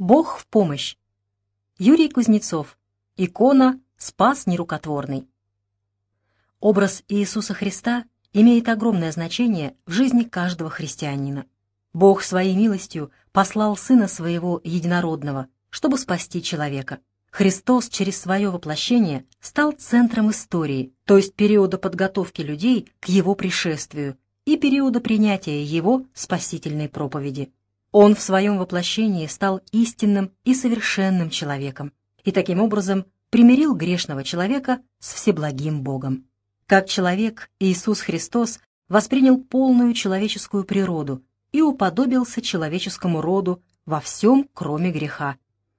Бог в помощь. Юрий Кузнецов. Икона «Спас нерукотворный». Образ Иисуса Христа имеет огромное значение в жизни каждого христианина. Бог своей милостью послал Сына Своего Единородного, чтобы спасти человека. Христос через свое воплощение стал центром истории, то есть периода подготовки людей к Его пришествию и периода принятия Его спасительной проповеди. Он в своем воплощении стал истинным и совершенным человеком, и таким образом примирил грешного человека с всеблагим Богом. Как человек, Иисус Христос воспринял полную человеческую природу и уподобился человеческому роду во всем, кроме греха.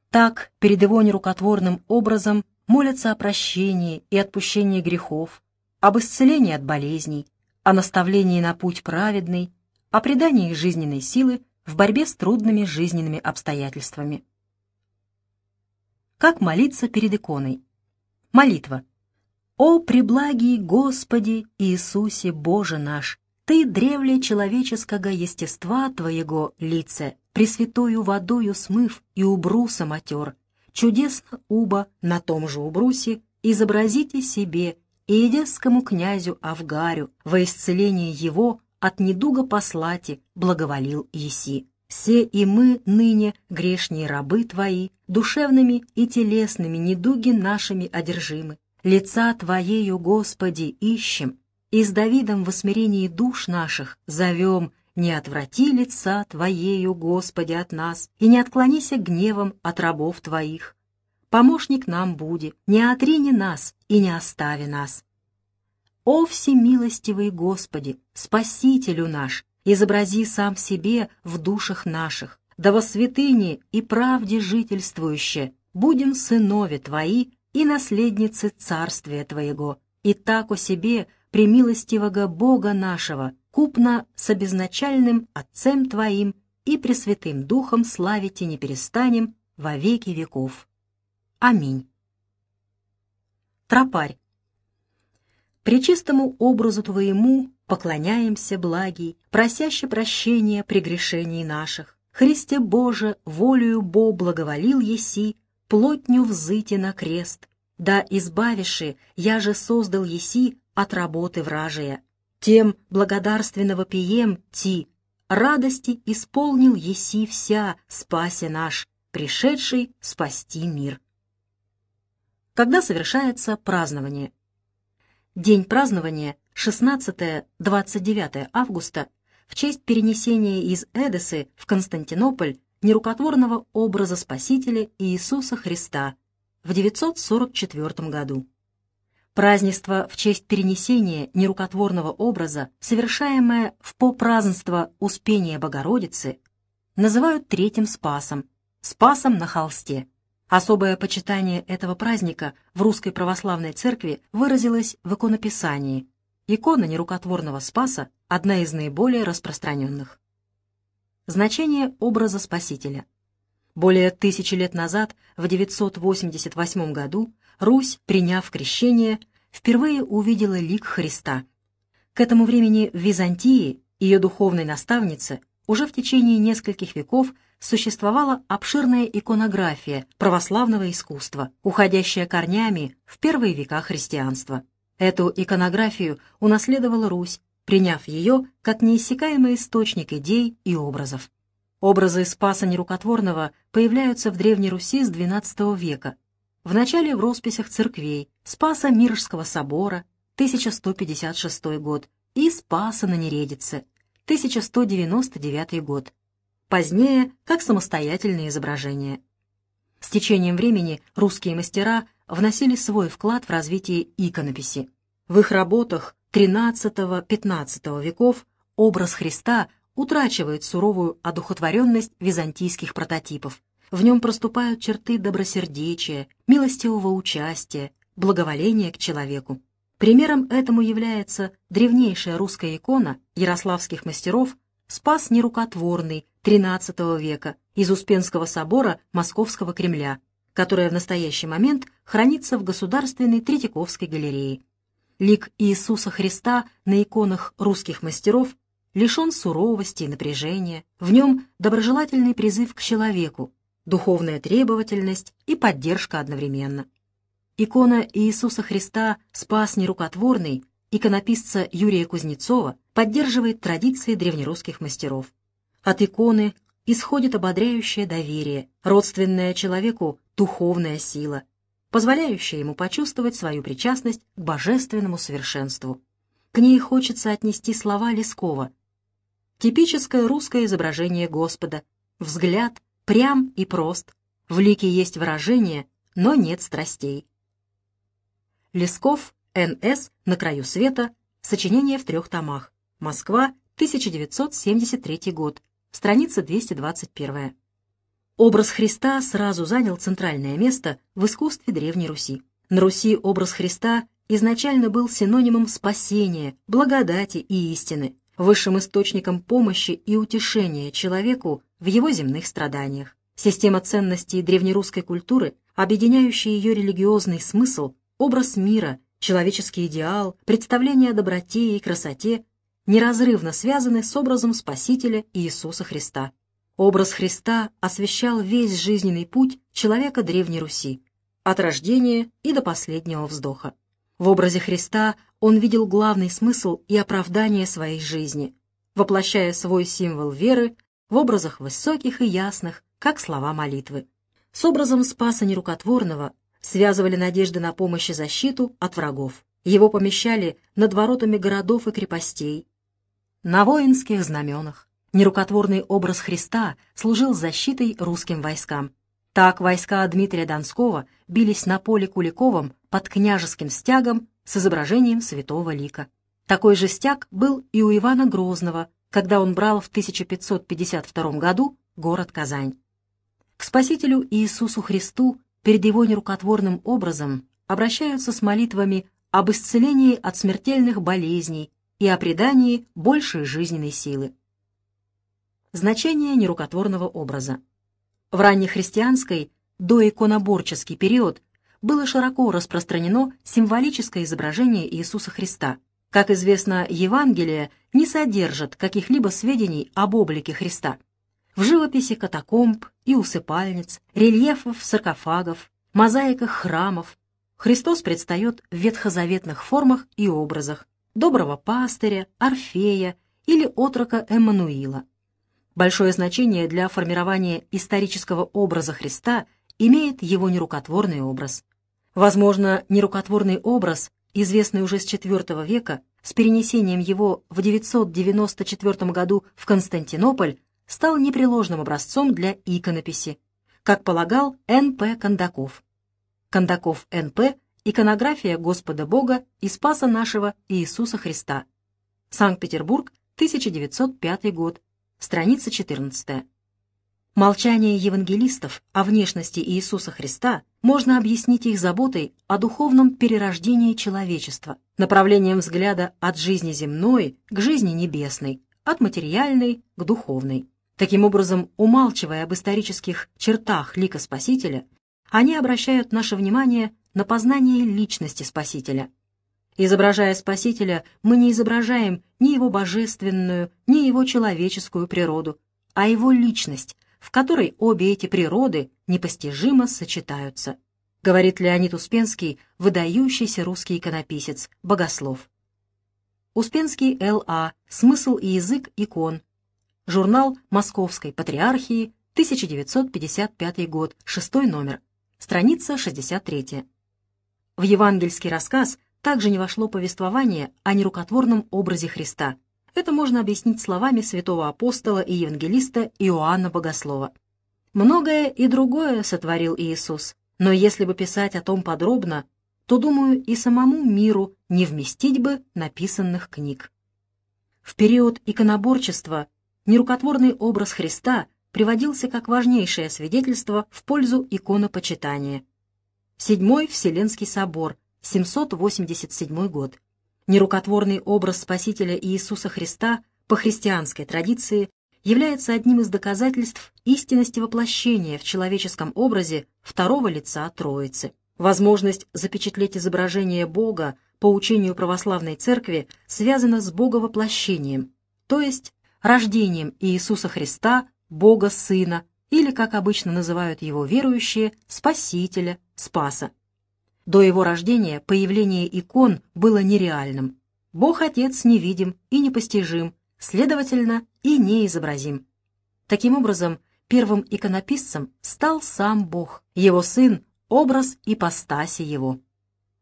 Так, перед его нерукотворным образом молятся о прощении и отпущении грехов, об исцелении от болезней, о наставлении на путь праведный, о предании жизненной силы в борьбе с трудными жизненными обстоятельствами. Как молиться перед иконой? Молитва. «О, преблагий Господи Иисусе Боже наш, Ты древле человеческого естества Твоего лице, пресвятую водою смыв и убруса матер, чудесно уба на том же убрусе изобразите себе и князю Авгарю во исцеление его от недуга послати благоволил Еси. Все и мы ныне, грешние рабы Твои, душевными и телесными недуги нашими одержимы, лица Твоею, Господи, ищем, и с Давидом в усмирении душ наших зовем, не отврати лица Твоею, Господи, от нас, и не отклонися гневом от рабов Твоих. Помощник нам буди, не отрини нас и не остави нас. О всемилостивый Господи, Спасителю наш, изобрази сам себе в душах наших, да во святыне и правде жительствующе, будем сынове Твои и наследницы Царствия Твоего, и так о себе, премилостивого Бога нашего, купно с обезначальным Отцем Твоим и Пресвятым Духом славите не перестанем во веки веков. Аминь. Тропарь. Пречистому образу Твоему поклоняемся, благий, просяще прощения прегрешений наших. Христе Боже, волею Бо благоволил еси, плотню взыти на крест, да избавиши, я же создал еси от работы вражия. Тем благодарственного пием ти, радости исполнил еси вся, спасе наш, пришедший спасти мир. Когда совершается празднование? День празднования 16-29 августа в честь перенесения из Эдесы в Константинополь нерукотворного образа Спасителя Иисуса Христа в 944 году. Празднество в честь перенесения нерукотворного образа, совершаемое в попразднество Успения Богородицы, называют Третьим Спасом, Спасом на холсте. Особое почитание этого праздника в Русской Православной Церкви выразилось в иконописании. Икона нерукотворного Спаса – одна из наиболее распространенных. Значение образа Спасителя. Более тысячи лет назад, в 988 году, Русь, приняв крещение, впервые увидела лик Христа. К этому времени в Византии ее духовной наставнице уже в течение нескольких веков существовала обширная иконография православного искусства, уходящая корнями в первые века христианства. Эту иконографию унаследовала Русь, приняв ее как неиссякаемый источник идей и образов. Образы Спаса Нерукотворного появляются в Древней Руси с XII века. Вначале в росписях церквей Спаса Миржского собора, 1156 год, и Спаса на Нередице, 1199 год. Позднее, как самостоятельные изображения. С течением времени русские мастера вносили свой вклад в развитие иконописи. В их работах XIII-XV веков образ Христа утрачивает суровую одухотворенность византийских прототипов. В нем проступают черты добросердечия, милостивого участия, благоволения к человеку. Примером этому является древнейшая русская икона ярославских мастеров «Спас нерукотворный» XIII века из Успенского собора Московского Кремля, которая в настоящий момент хранится в Государственной Третьяковской галерее. Лик Иисуса Христа на иконах русских мастеров лишен суровости и напряжения, в нем доброжелательный призыв к человеку, духовная требовательность и поддержка одновременно. Икона Иисуса Христа «Спас нерукотворный» иконописца Юрия Кузнецова поддерживает традиции древнерусских мастеров. От иконы исходит ободряющее доверие, родственная человеку духовная сила, позволяющая ему почувствовать свою причастность к божественному совершенству. К ней хочется отнести слова Лескова. Типическое русское изображение Господа, взгляд прям и прост, в лике есть выражение, но нет страстей. Лесков, Н.С. «На краю света», сочинение в трех томах. Москва, 1973 год, страница 221. Образ Христа сразу занял центральное место в искусстве Древней Руси. На Руси образ Христа изначально был синонимом спасения, благодати и истины, высшим источником помощи и утешения человеку в его земных страданиях. Система ценностей древнерусской культуры, объединяющая ее религиозный смысл, образ мира, человеческий идеал, представление о доброте и красоте, неразрывно связаны с образом Спасителя Иисуса Христа. Образ Христа освещал весь жизненный путь человека Древней Руси, от рождения и до последнего вздоха. В образе Христа он видел главный смысл и оправдание своей жизни, воплощая свой символ веры в образах высоких и ясных, как слова молитвы. С образом Спаса Нерукотворного связывали надежды на помощь и защиту от врагов. Его помещали над воротами городов и крепостей, на воинских знаменах, Нерукотворный образ Христа служил защитой русским войскам. Так войска Дмитрия Донского бились на поле Куликовом под княжеским стягом с изображением святого лика. Такой же стяг был и у Ивана Грозного, когда он брал в 1552 году город Казань. К Спасителю Иисусу Христу перед его нерукотворным образом обращаются с молитвами об исцелении от смертельных болезней и о придании большей жизненной силы. Значение нерукотворного образа. В раннехристианской, доиконоборческий период было широко распространено символическое изображение Иисуса Христа. Как известно, Евангелие не содержит каких-либо сведений об облике Христа. В живописи катакомб и усыпальниц, рельефов саркофагов, мозаиках храмов Христос предстает в ветхозаветных формах и образах доброго пастыря, Орфея или отрока Эммануила. Большое значение для формирования исторического образа Христа имеет его нерукотворный образ. Возможно, нерукотворный образ, известный уже с IV века, с перенесением его в 994 году в Константинополь, стал непреложным образцом для иконописи, как полагал Н.П. Кондаков. Кондаков Н.П. Иконография Господа Бога и Спаса нашего Иисуса Христа. Санкт-Петербург, 1905 год страница 14. Молчание евангелистов о внешности Иисуса Христа можно объяснить их заботой о духовном перерождении человечества, направлением взгляда от жизни земной к жизни небесной, от материальной к духовной. Таким образом, умалчивая об исторических чертах лика Спасителя, они обращают наше внимание на познание личности Спасителя – Изображая Спасителя, мы не изображаем ни его божественную, ни его человеческую природу, а его личность, в которой обе эти природы непостижимо сочетаются, говорит Леонид Успенский, выдающийся русский иконописец, богослов. Успенский Л.А. «Смысл и язык икон». Журнал Московской Патриархии, 1955 год, шестой номер, страница 63. В евангельский рассказ также не вошло повествование о нерукотворном образе Христа. Это можно объяснить словами святого апостола и евангелиста Иоанна Богослова. «Многое и другое сотворил Иисус, но если бы писать о том подробно, то, думаю, и самому миру не вместить бы написанных книг». В период иконоборчества нерукотворный образ Христа приводился как важнейшее свидетельство в пользу иконопочитания. Седьмой Вселенский собор 787 год. Нерукотворный образ Спасителя Иисуса Христа по христианской традиции является одним из доказательств истинности воплощения в человеческом образе второго лица Троицы. Возможность запечатлеть изображение Бога по учению православной церкви связана с боговоплощением, то есть рождением Иисуса Христа, Бога Сына, или, как обычно называют его верующие, Спасителя, Спаса. До его рождения появление икон было нереальным. Бог Отец невидим и непостижим, следовательно, и неизобразим. Таким образом, первым иконописцем стал сам Бог, его сын — образ ипостаси его.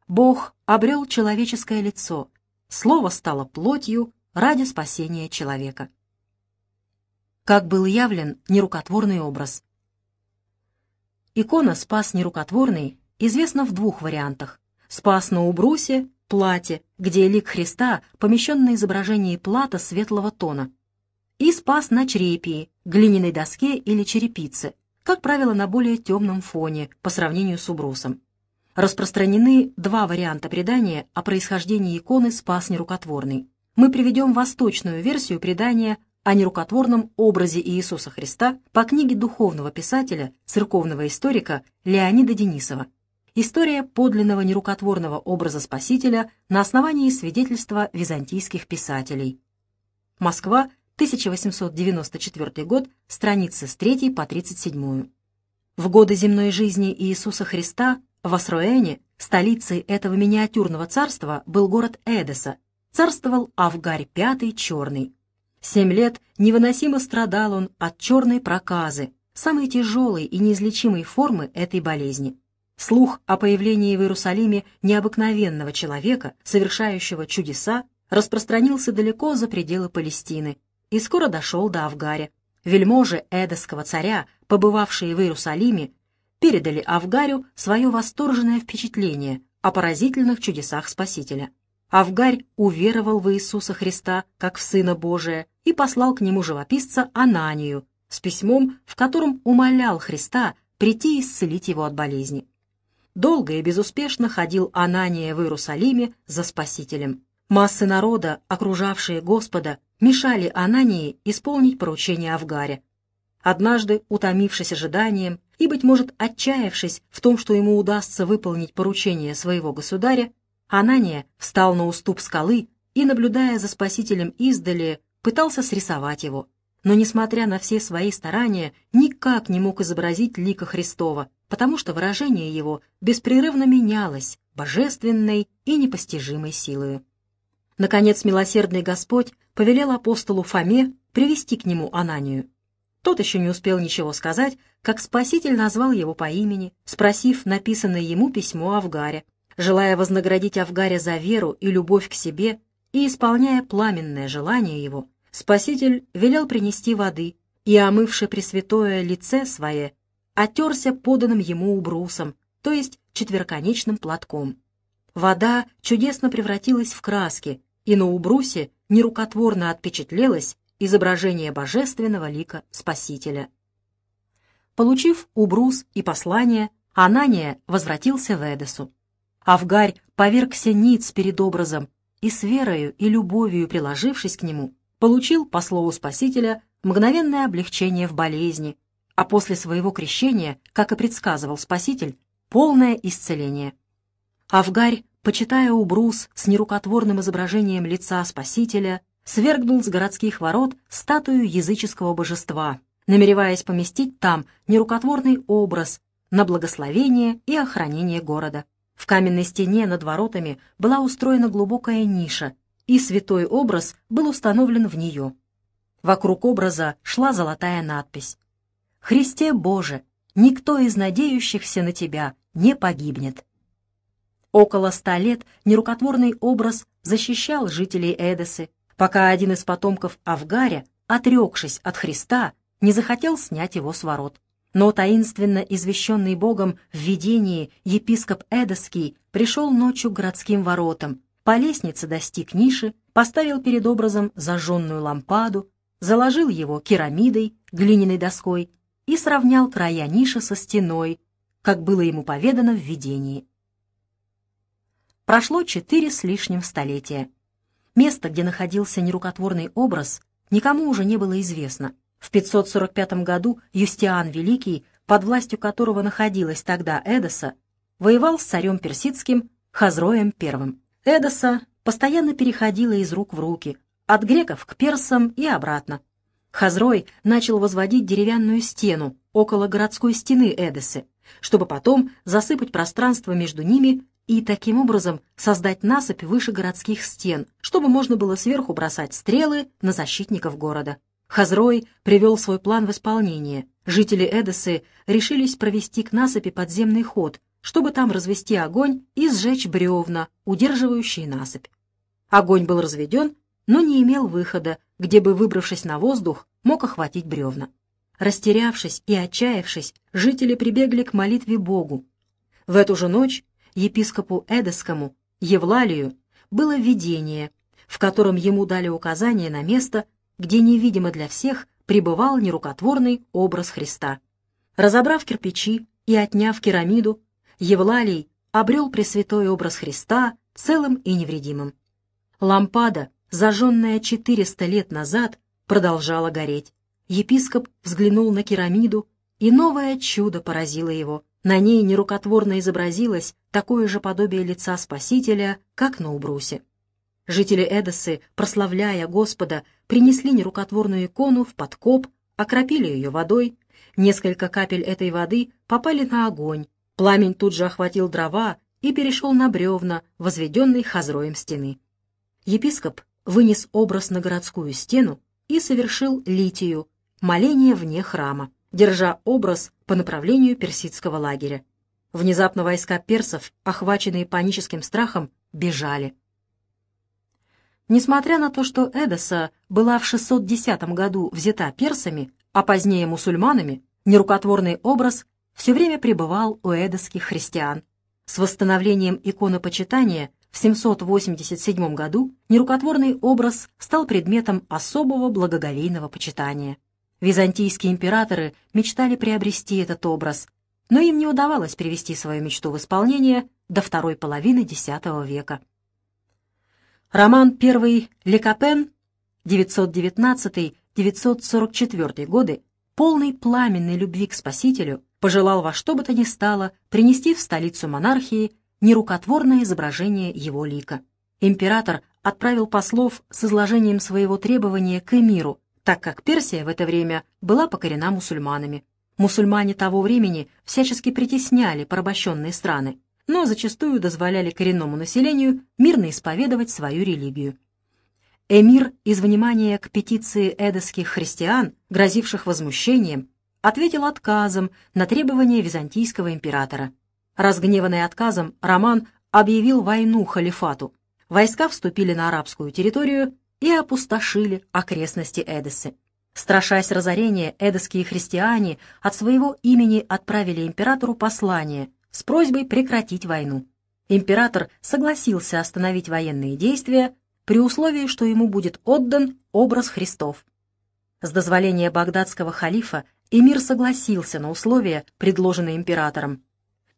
Бог обрел человеческое лицо, слово стало плотью ради спасения человека. Как был явлен нерукотворный образ? Икона «Спас нерукотворный» известна в двух вариантах. «Спас на убрусе» — платье, где лик Христа помещен на изображении плата светлого тона, и «Спас на чрепии» — глиняной доске или черепице, как правило, на более темном фоне по сравнению с убрусом распространены два варианта предания о происхождении иконы «Спас нерукотворный». Мы приведем восточную версию предания о нерукотворном образе Иисуса Христа по книге духовного писателя, церковного историка Леонида Денисова. История подлинного нерукотворного образа Спасителя на основании свидетельства византийских писателей. Москва, 1894 год, страницы с 3 по 37. В годы земной жизни Иисуса Христа в Асроэне, столицей этого миниатюрного царства, был город Эдеса. Царствовал Авгарь V Черный. Семь лет невыносимо страдал он от черной проказы, самой тяжелой и неизлечимой формы этой болезни. Слух о появлении в Иерусалиме необыкновенного человека, совершающего чудеса, распространился далеко за пределы Палестины и скоро дошел до Авгаря. Вельможи эдосского царя, побывавшие в Иерусалиме, передали Авгарю свое восторженное впечатление о поразительных чудесах Спасителя. Авгарь уверовал в Иисуса Христа как в Сына Божия и послал к нему живописца Ананию с письмом, в котором умолял Христа прийти исцелить его от болезни. Долго и безуспешно ходил Анания в Иерусалиме за Спасителем. Массы народа, окружавшие Господа, мешали Анании исполнить поручение Авгаря. Однажды, утомившись ожиданием и, быть может, отчаявшись в том, что ему удастся выполнить поручение своего государя, Анания встал на уступ скалы и, наблюдая за спасителем издали, пытался срисовать его. Но, несмотря на все свои старания, никак не мог изобразить лика Христова, потому что выражение его беспрерывно менялось божественной и непостижимой силою. Наконец, милосердный Господь повелел апостолу Фоме привести к нему Ананию. Тот еще не успел ничего сказать, как Спаситель назвал его по имени, спросив написанное ему письмо Авгаре. Желая вознаградить Авгаря за веру и любовь к себе и исполняя пламенное желание его, Спаситель велел принести воды и, омывши пресвятое лице свое, отерся поданным ему убрусом, то есть четвероконечным платком. Вода чудесно превратилась в краски, и на убрусе нерукотворно отпечатлелась изображение божественного лика Спасителя. Получив убрус и послание, Анания возвратился в Эдесу. Авгарь повергся ниц перед образом и с верою и любовью приложившись к нему, получил, по слову Спасителя, мгновенное облегчение в болезни, а после своего крещения, как и предсказывал Спаситель, полное исцеление. Авгарь, почитая убрус с нерукотворным изображением лица Спасителя, свергнул с городских ворот статую языческого божества, намереваясь поместить там нерукотворный образ на благословение и охранение города. В каменной стене над воротами была устроена глубокая ниша, и святой образ был установлен в нее. Вокруг образа шла золотая надпись «Христе Боже, никто из надеющихся на Тебя не погибнет». Около ста лет нерукотворный образ защищал жителей Эдесы, пока один из потомков Авгаря, отрекшись от Христа, не захотел снять его с ворот. Но таинственно извещенный Богом в видении епископ Эдоский пришел ночью к городским воротам, по лестнице достиг ниши, поставил перед образом зажженную лампаду, заложил его керамидой, глиняной доской и сравнял края ниши со стеной, как было ему поведано в видении. Прошло четыре с лишним столетия. Место, где находился нерукотворный образ, никому уже не было известно. В 545 году Юстиан Великий, под властью которого находилась тогда Эдоса, воевал с царем персидским Хазроем I. Эдоса постоянно переходила из рук в руки, от греков к персам и обратно. Хазрой начал возводить деревянную стену около городской стены Эдессы, чтобы потом засыпать пространство между ними и таким образом создать насыпь выше городских стен, чтобы можно было сверху бросать стрелы на защитников города. Хазрой привел свой план в исполнение. Жители Эдессы решились провести к насыпи подземный ход, чтобы там развести огонь и сжечь бревна, удерживающие насыпь. Огонь был разведен, но не имел выхода, где бы, выбравшись на воздух, мог охватить бревна. Растерявшись и отчаявшись, жители прибегли к молитве Богу. В эту же ночь епископу Эдескому, Евлалию, было видение, в котором ему дали указание на место, где невидимо для всех пребывал нерукотворный образ Христа. Разобрав кирпичи и отняв керамиду, Евлалий обрел пресвятой образ Христа целым и невредимым. Лампада, зажженная 400 лет назад, продолжала гореть. Епископ взглянул на керамиду, и новое чудо поразило его. На ней нерукотворно изобразилось такое же подобие лица Спасителя, как на убрусе. Жители Эдессы, прославляя Господа, принесли нерукотворную икону в подкоп, окропили ее водой. Несколько капель этой воды попали на огонь. Пламень тут же охватил дрова и перешел на бревна, возведенные хазроем стены. Епископ вынес образ на городскую стену и совершил литию, моление вне храма, держа образ по направлению персидского лагеря. Внезапно войска персов, охваченные паническим страхом, бежали. Несмотря на то, что Эдоса была в 610 году взята персами, а позднее мусульманами, нерукотворный образ все время пребывал у эдосских христиан. С восстановлением иконопочитания в 787 году нерукотворный образ стал предметом особого благоговейного почитания. Византийские императоры мечтали приобрести этот образ, но им не удавалось привести свою мечту в исполнение до второй половины X века. Роман I Лекапен 919-944 годы, полный пламенной любви к Спасителю, пожелал во что бы то ни стало принести в столицу монархии нерукотворное изображение его лика. Император отправил послов с изложением своего требования к эмиру, так как Персия в это время была покорена мусульманами. Мусульмане того времени всячески притесняли порабощенные страны, но зачастую дозволяли коренному населению мирно исповедовать свою религию. Эмир из внимания к петиции эдосских христиан, грозивших возмущением, ответил отказом на требования византийского императора. Разгневанный отказом, Роман объявил войну халифату. Войска вступили на арабскую территорию и опустошили окрестности Эдессы. Страшась разорения, эдесские христиане от своего имени отправили императору послание с просьбой прекратить войну. Император согласился остановить военные действия при условии, что ему будет отдан образ Христов. С дозволения багдадского халифа эмир согласился на условия, предложенные императором.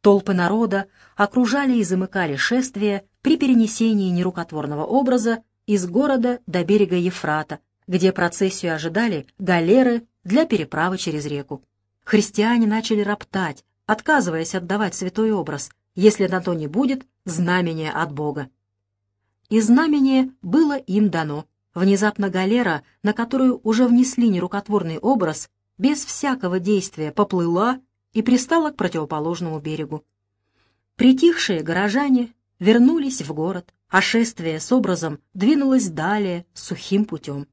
Толпы народа окружали и замыкали шествие при перенесении нерукотворного образа из города до берега Ефрата, где процессию ожидали галеры для переправы через реку. Христиане начали роптать, отказываясь отдавать святой образ, если на то не будет знамения от Бога. И знамение было им дано. Внезапно галера, на которую уже внесли нерукотворный образ, без всякого действия поплыла и пристала к противоположному берегу. Притихшие горожане вернулись в город, а шествие с образом двинулось далее сухим путем.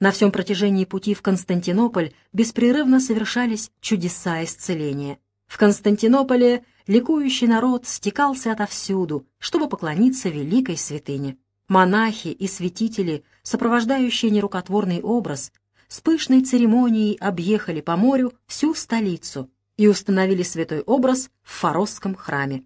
На всем протяжении пути в Константинополь беспрерывно совершались чудеса исцеления. В Константинополе ликующий народ стекался отовсюду, чтобы поклониться великой святыне. Монахи и святители, сопровождающие нерукотворный образ, с пышной церемонией объехали по морю всю столицу и установили святой образ в Форосском храме.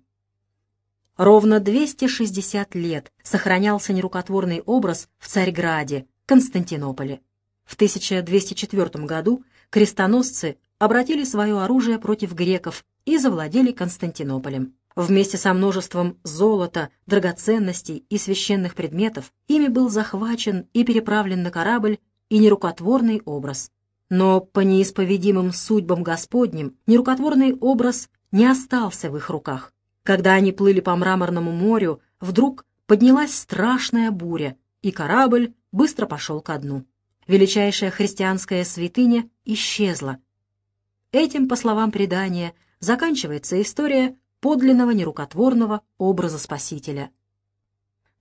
Ровно 260 лет сохранялся нерукотворный образ в Царьграде, Константинополе. В 1204 году крестоносцы обратили свое оружие против греков и завладели Константинополем. Вместе со множеством золота, драгоценностей и священных предметов ими был захвачен и переправлен на корабль и нерукотворный образ. Но по неисповедимым судьбам Господним нерукотворный образ не остался в их руках. Когда они плыли по мраморному морю, вдруг поднялась страшная буря, и корабль быстро пошел ко дну. величайшая христианская святыня исчезла. Этим, по словам предания, заканчивается история подлинного нерукотворного образа Спасителя.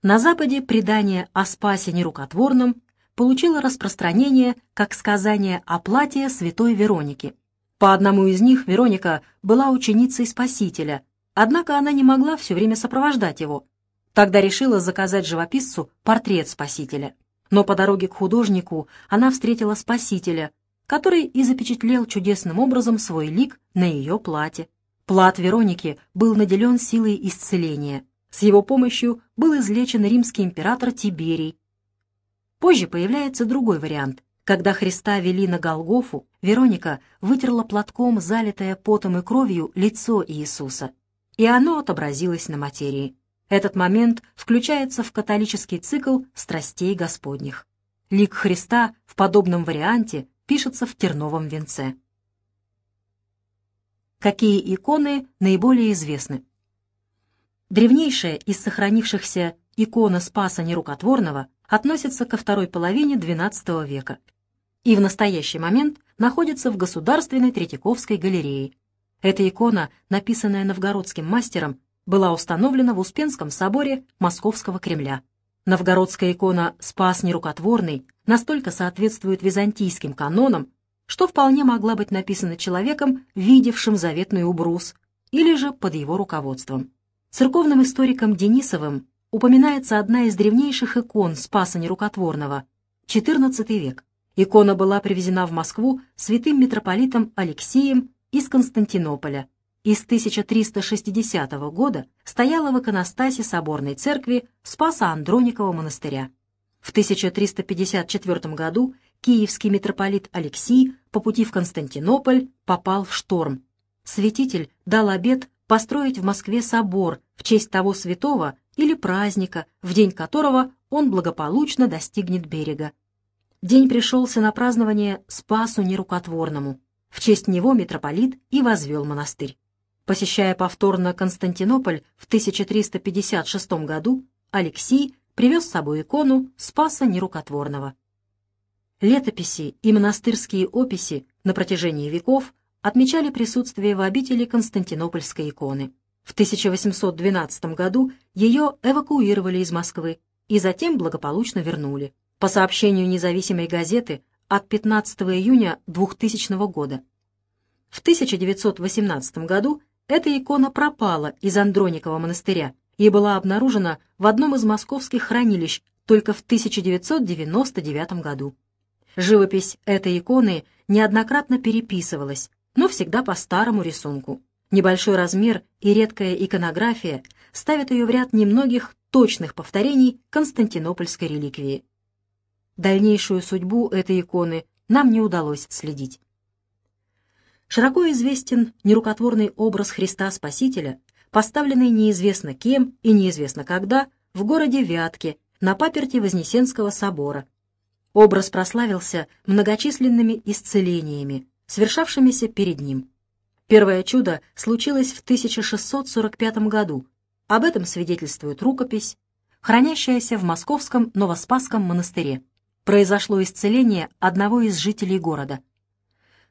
На Западе предание о Спасе нерукотворном получило распространение как сказание о платье святой Вероники. По одному из них Вероника была ученицей Спасителя, однако она не могла все время сопровождать его. Тогда решила заказать живописцу портрет Спасителя. Но по дороге к художнику она встретила Спасителя, который и запечатлел чудесным образом свой лик на ее платье. Плат Вероники был наделен силой исцеления. С его помощью был излечен римский император Тиберий. Позже появляется другой вариант. Когда Христа вели на Голгофу, Вероника вытерла платком, залитое потом и кровью, лицо Иисуса, и оно отобразилось на материи. Этот момент включается в католический цикл страстей Господних. Лик Христа в подобном варианте пишется в терновом венце. Какие иконы наиболее известны? Древнейшая из сохранившихся икона Спаса Нерукотворного относится ко второй половине XII века и в настоящий момент находится в Государственной Третьяковской галерее. Эта икона, написанная новгородским мастером, была установлена в Успенском соборе Московского Кремля. Новгородская икона «Спас нерукотворный» настолько соответствует византийским канонам, что вполне могла быть написана человеком, видевшим заветный убрус, или же под его руководством. Церковным историком Денисовым упоминается одна из древнейших икон Спаса Нерукотворного, XIV век. Икона была привезена в Москву святым митрополитом Алексеем из Константинополя и с 1360 года стояла в иконостасе соборной церкви Спаса Андроникова монастыря. В 1354 году киевский митрополит Алексий по пути в Константинополь попал в шторм. Святитель дал обет построить в Москве собор в честь того святого или праздника, в день которого он благополучно достигнет берега. День пришелся на празднование Спасу Нерукотворному. В честь него митрополит и возвел монастырь. Посещая повторно Константинополь в 1356 году, Алексий привез с собой икону Спаса Нерукотворного. Летописи и монастырские описи на протяжении веков отмечали присутствие в обители Константинопольской иконы. В 1812 году ее эвакуировали из Москвы и затем благополучно вернули. По сообщению независимой газеты от 15 июня 2000 года. В 1918 году эта икона пропала из Андроникова монастыря и была обнаружена в одном из московских хранилищ только в 1999 году. Живопись этой иконы неоднократно переписывалась, но всегда по старому рисунку. Небольшой размер и редкая иконография ставят ее в ряд немногих точных повторений константинопольской реликвии. Дальнейшую судьбу этой иконы нам не удалось следить. Широко известен нерукотворный образ Христа Спасителя, поставленный неизвестно кем и неизвестно когда в городе Вятке на паперти Вознесенского собора. Образ прославился многочисленными исцелениями, совершавшимися перед ним. Первое чудо случилось в 1645 году. Об этом свидетельствует рукопись, хранящаяся в московском Новоспасском монастыре. Произошло исцеление одного из жителей города.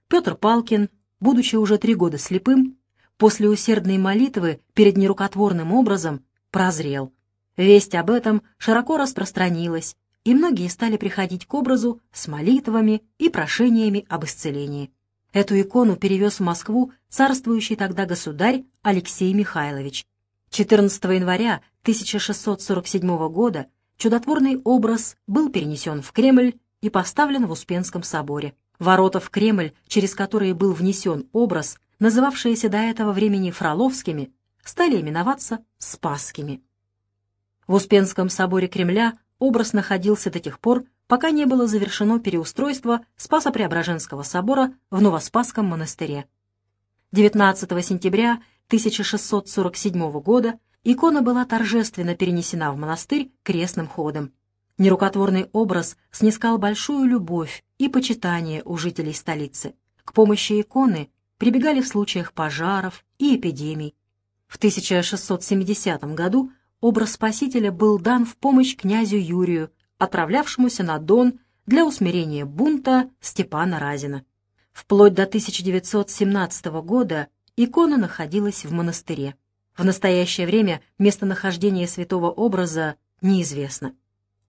Петр Палкин, будучи уже три года слепым, после усердной молитвы перед нерукотворным образом прозрел. Весть об этом широко распространилась, и многие стали приходить к образу с молитвами и прошениями об исцелении. Эту икону перевез в Москву царствующий тогда государь Алексей Михайлович. 14 января 1647 года чудотворный образ был перенесен в Кремль и поставлен в Успенском соборе. Ворота в Кремль, через которые был внесен образ, называвшиеся до этого времени Фроловскими, стали именоваться Спасскими. В Успенском соборе Кремля образ находился до тех пор, пока не было завершено переустройство Спасо-Преображенского собора в Новоспасском монастыре. 19 сентября 1647 года икона была торжественно перенесена в монастырь крестным ходом. Нерукотворный образ снискал большую любовь и почитание у жителей столицы. К помощи иконы прибегали в случаях пожаров и эпидемий. В 1670 году образ Спасителя был дан в помощь князю Юрию, отправлявшемуся на Дон для усмирения бунта Степана Разина. Вплоть до 1917 года икона находилась в монастыре. В настоящее время местонахождение святого образа неизвестно.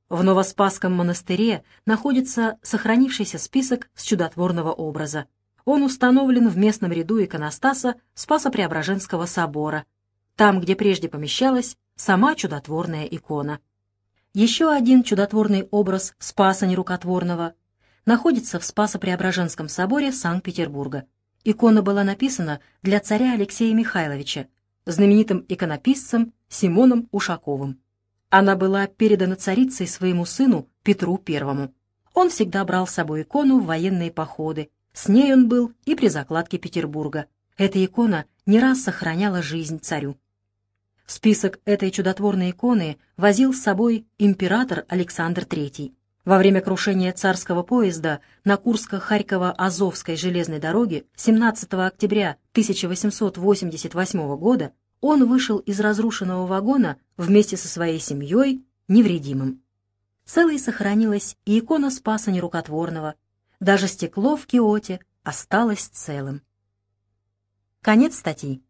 В Новоспасском монастыре находится сохранившийся список с чудотворного образа. Он установлен в местном ряду иконостаса Спасо-Преображенского собора, там, где прежде помещалась сама чудотворная икона. Еще один чудотворный образ Спаса Нерукотворного находится в Спасо-Преображенском соборе Санкт-Петербурга. Икона была написана для царя Алексея Михайловича, знаменитым иконописцем Симоном Ушаковым. Она была передана царицей своему сыну Петру Первому. Он всегда брал с собой икону в военные походы. С ней он был и при закладке Петербурга. Эта икона не раз сохраняла жизнь царю. Список этой чудотворной иконы возил с собой император Александр III. Во время крушения царского поезда на Курско-Харьково-Азовской железной дороге 17 октября 1888 года он вышел из разрушенного вагона вместе со своей семьей невредимым. Целой сохранилась и икона Спаса Нерукотворного. Даже стекло в киоте осталось целым. Конец статьи.